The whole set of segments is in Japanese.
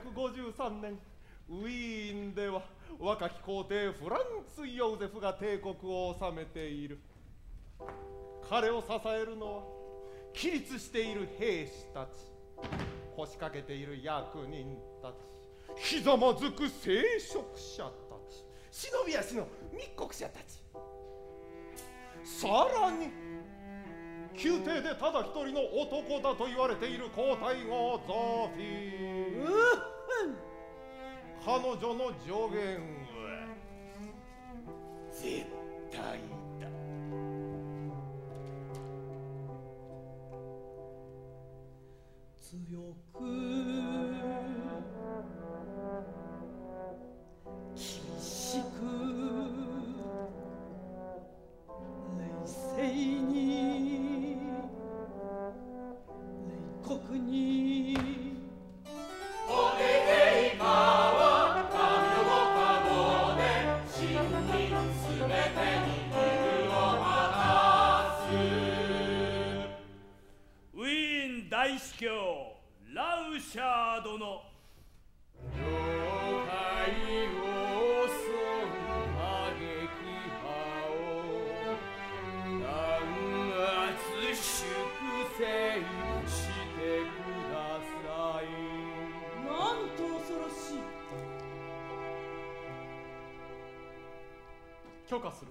153年ウィーンでは若き皇帝フランツ・ヨーゼフが帝国を治めている。彼を支えるのは起立している兵士たち。腰掛けている役人たち。ひざまずく聖職者たち。忍び足の密告者たち。さらに宮廷でただ一人の男だと言われている皇太后ゾフィー。彼女の助言は。絶対大司教ラウシャー殿。妖怪を襲う過激派を弾圧粛清してください。なんと恐ろしい。許可する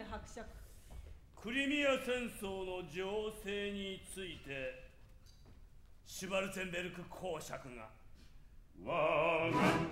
グリュンネ伯爵クリミア戦争の情勢についてシュバルツェンベルク公爵が我が。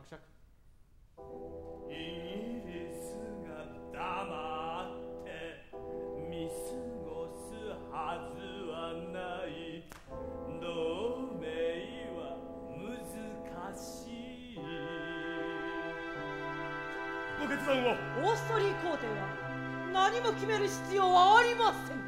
伯爵。イギリスが黙って見過ごすはずはない。同盟は難しいご決断をオーストリー皇帝は何も決める必要はありません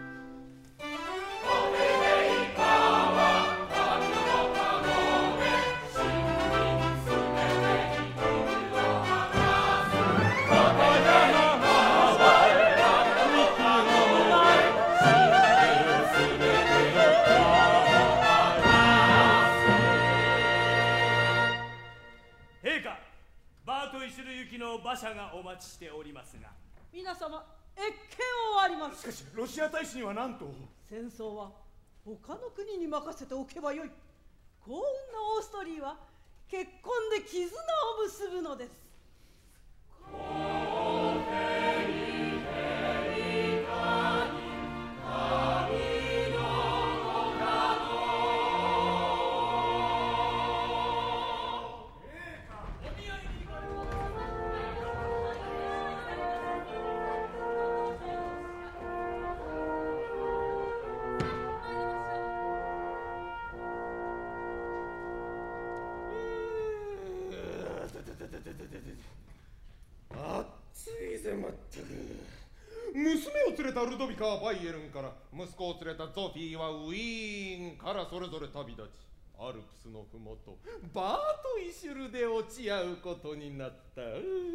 の馬車がお待ちしておりますが。皆様謁見をあります。しかしロシア大使には何と。戦争は他の国に任せておけばよい。幸運なオーストリーは結婚で絆を結ぶのです熱いぜまったく。娘を連れたルドビカはバイエルンから息子を連れたゾフィーはウィーンからそれぞれ旅立ちアルプスのふもとバートイシュルで落ち合うことになった。